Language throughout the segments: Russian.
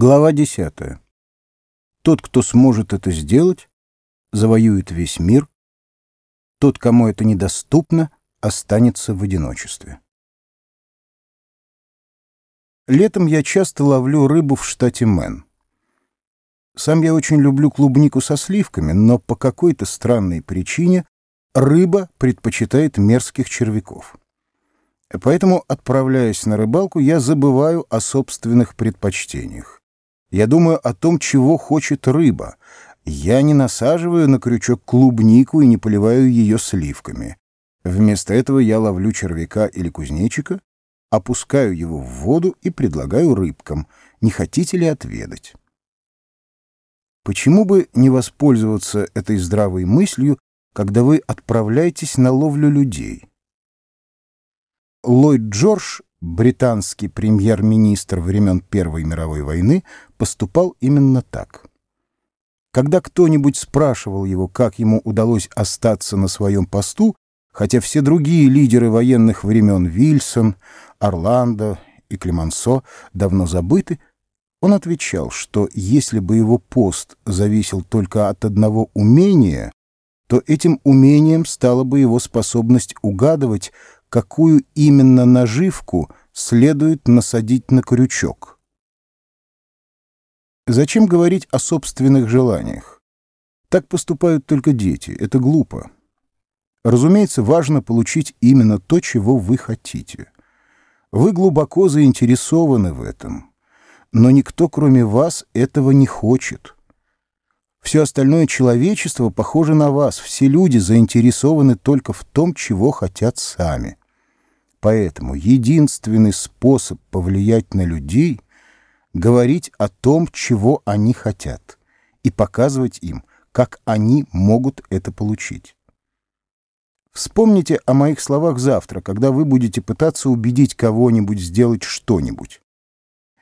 Глава 10. Тот, кто сможет это сделать, завоюет весь мир. Тот, кому это недоступно, останется в одиночестве. Летом я часто ловлю рыбу в штате Мэн. Сам я очень люблю клубнику со сливками, но по какой-то странной причине рыба предпочитает мерзких червяков. Поэтому, отправляясь на рыбалку, я забываю о собственных предпочтениях. Я думаю о том, чего хочет рыба. Я не насаживаю на крючок клубнику и не поливаю ее сливками. Вместо этого я ловлю червяка или кузнечика, опускаю его в воду и предлагаю рыбкам. Не хотите ли отведать? Почему бы не воспользоваться этой здравой мыслью, когда вы отправляетесь на ловлю людей? Ллойд Джордж британский премьер-министр времен Первой мировой войны поступал именно так. Когда кто-нибудь спрашивал его, как ему удалось остаться на своем посту, хотя все другие лидеры военных времен Вильсон, Орландо и Клемансо давно забыты, он отвечал, что если бы его пост зависел только от одного умения, то этим умением стала бы его способность угадывать, какую именно наживку следует насадить на крючок. Зачем говорить о собственных желаниях? Так поступают только дети, это глупо. Разумеется, важно получить именно то, чего вы хотите. Вы глубоко заинтересованы в этом, но никто, кроме вас, этого не хочет. Все остальное человечество похоже на вас, все люди заинтересованы только в том, чего хотят сами. Поэтому единственный способ повлиять на людей — говорить о том, чего они хотят, и показывать им, как они могут это получить. Вспомните о моих словах завтра, когда вы будете пытаться убедить кого-нибудь сделать что-нибудь.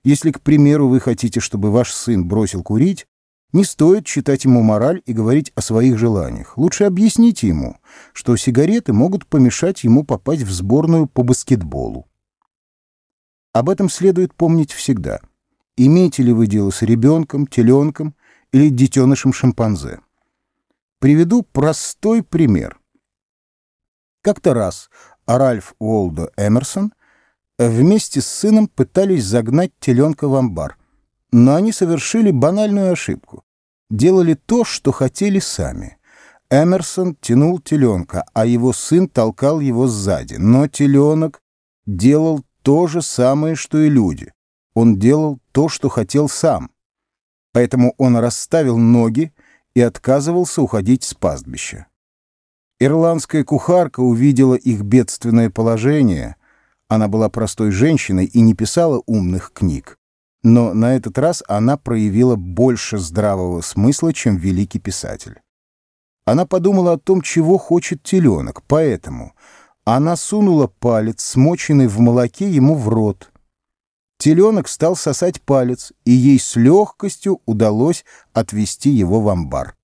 Если, к примеру, вы хотите, чтобы ваш сын бросил курить, не стоит читать ему мораль и говорить о своих желаниях. Лучше объясните ему, что сигареты могут помешать ему попасть в сборную по баскетболу. Об этом следует помнить всегда. Имеете ли вы дело с ребенком, теленком или детенышем шимпанзе? Приведу простой пример. Как-то раз Ральф Уолдо Эмерсон вместе с сыном пытались загнать теленка в амбар, но они совершили банальную ошибку делали то, что хотели сами. Эмерсон тянул теленка, а его сын толкал его сзади. Но теленок делал то же самое, что и люди. Он делал то, что хотел сам. Поэтому он расставил ноги и отказывался уходить с пастбища. Ирландская кухарка увидела их бедственное положение. Она была простой женщиной и не писала умных книг но на этот раз она проявила больше здравого смысла, чем великий писатель. Она подумала о том, чего хочет теленок, поэтому она сунула палец, смоченный в молоке, ему в рот. Теленок стал сосать палец, и ей с легкостью удалось отвести его в амбар.